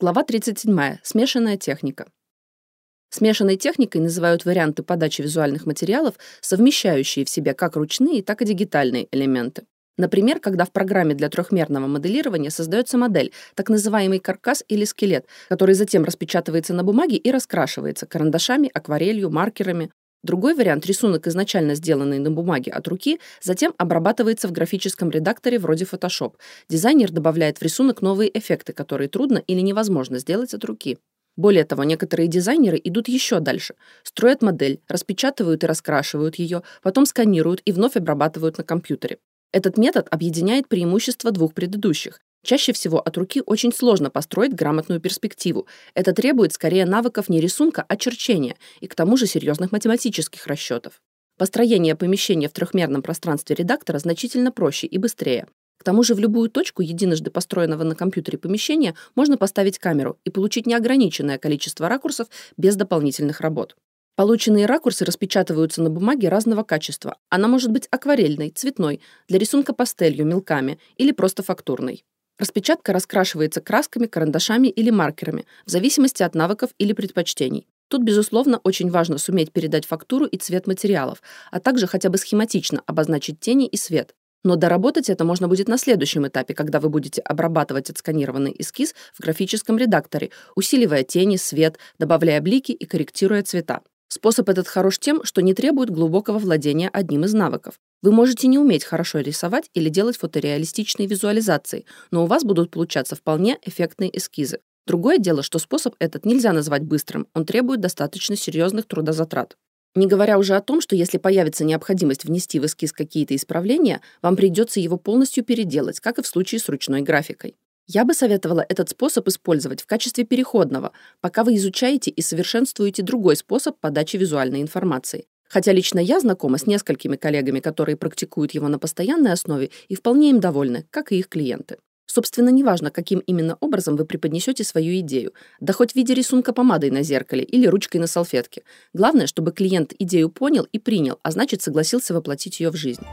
Глава 37. Смешанная техника. Смешанной техникой называют варианты подачи визуальных материалов, совмещающие в себе как ручные, так и дигитальные элементы. Например, когда в программе для трехмерного моделирования создается модель, так называемый каркас или скелет, который затем распечатывается на бумаге и раскрашивается карандашами, акварелью, маркерами. Другой вариант – рисунок, изначально сделанный на бумаге от руки, затем обрабатывается в графическом редакторе вроде Photoshop. Дизайнер добавляет в рисунок новые эффекты, которые трудно или невозможно сделать от руки. Более того, некоторые дизайнеры идут еще дальше. Строят модель, распечатывают и раскрашивают ее, потом сканируют и вновь обрабатывают на компьютере. Этот метод объединяет преимущества двух предыдущих. Чаще всего от руки очень сложно построить грамотную перспективу. Это требует скорее навыков не рисунка, а черчения, и к тому же серьезных математических расчетов. Построение помещения в трехмерном пространстве редактора значительно проще и быстрее. К тому же в любую точку единожды построенного на компьютере помещения можно поставить камеру и получить неограниченное количество ракурсов без дополнительных работ. Полученные ракурсы распечатываются на бумаге разного качества. Она может быть акварельной, цветной, для рисунка пастелью, мелками или просто фактурной. Распечатка раскрашивается красками, карандашами или маркерами, в зависимости от навыков или предпочтений. Тут, безусловно, очень важно суметь передать фактуру и цвет материалов, а также хотя бы схематично обозначить тени и свет. Но доработать это можно будет на следующем этапе, когда вы будете обрабатывать отсканированный эскиз в графическом редакторе, усиливая тени, свет, добавляя блики и корректируя цвета. Способ этот хорош тем, что не требует глубокого владения одним из навыков. Вы можете не уметь хорошо рисовать или делать фотореалистичные визуализации, но у вас будут получаться вполне эффектные эскизы. Другое дело, что способ этот нельзя назвать быстрым, он требует достаточно серьезных трудозатрат. Не говоря уже о том, что если появится необходимость внести в эскиз какие-то исправления, вам придется его полностью переделать, как и в случае с ручной графикой. Я бы советовала этот способ использовать в качестве переходного, пока вы изучаете и совершенствуете другой способ подачи визуальной информации. Хотя лично я знакома с несколькими коллегами, которые практикуют его на постоянной основе и вполне им довольны, как и их клиенты. Собственно, неважно, каким именно образом вы преподнесете свою идею, да хоть в виде рисунка помадой на зеркале или ручкой на салфетке. Главное, чтобы клиент идею понял и принял, а значит согласился воплотить ее в жизнь.